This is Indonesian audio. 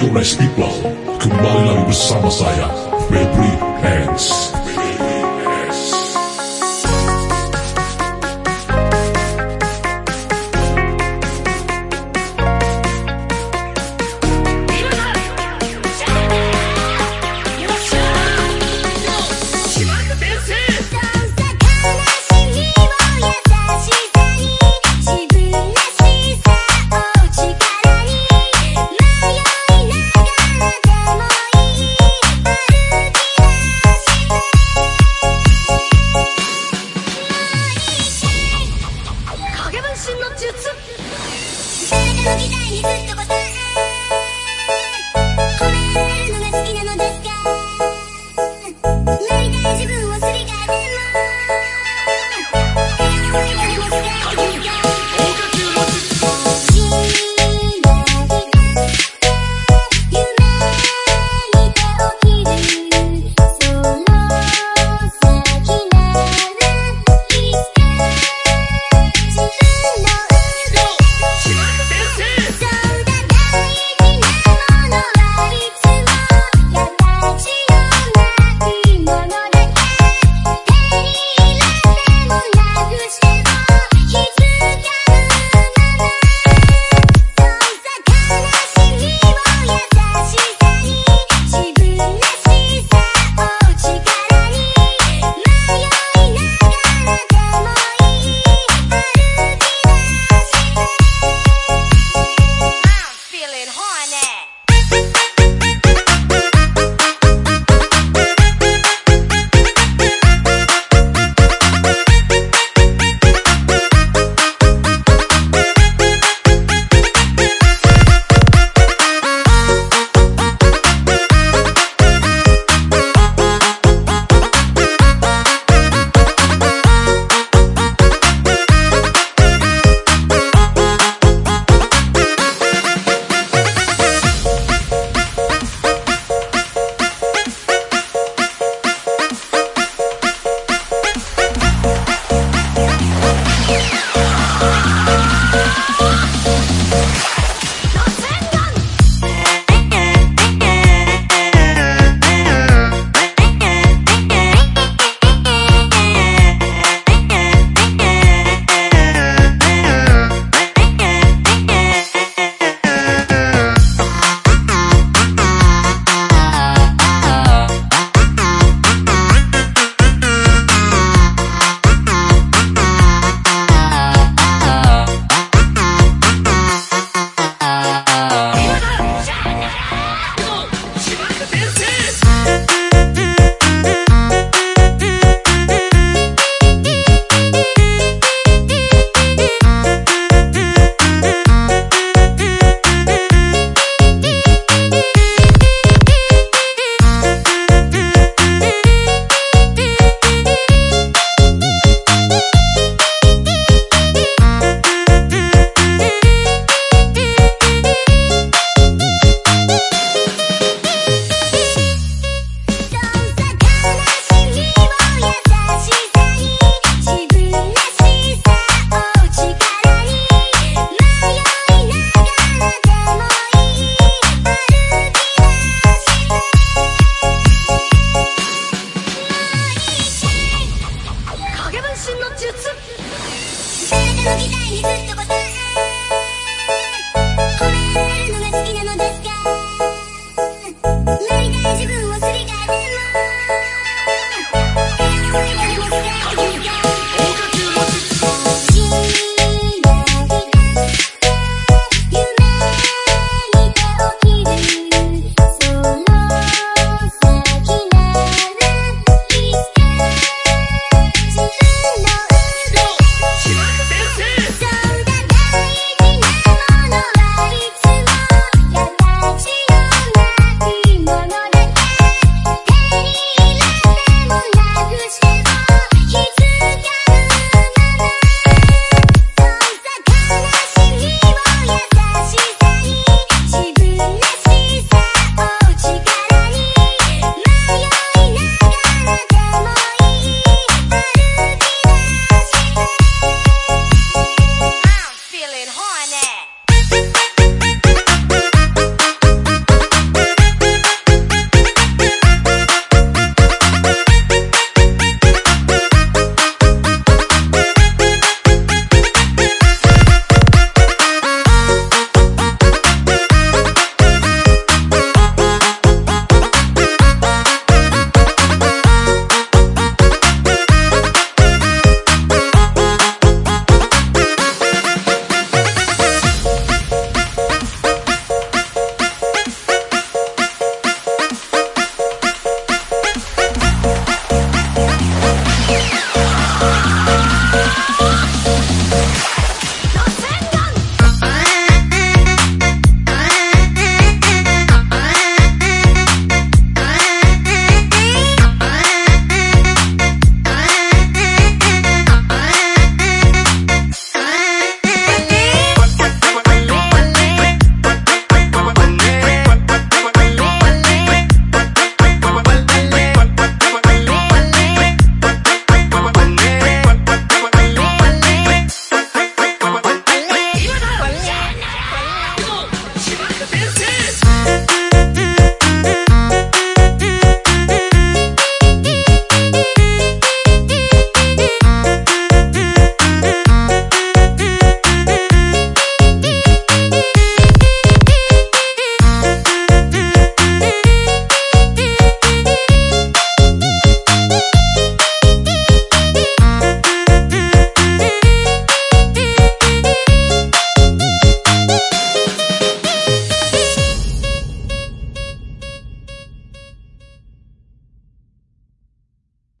Nice people, kembali lagi bersama saya, Febri Hands. vida.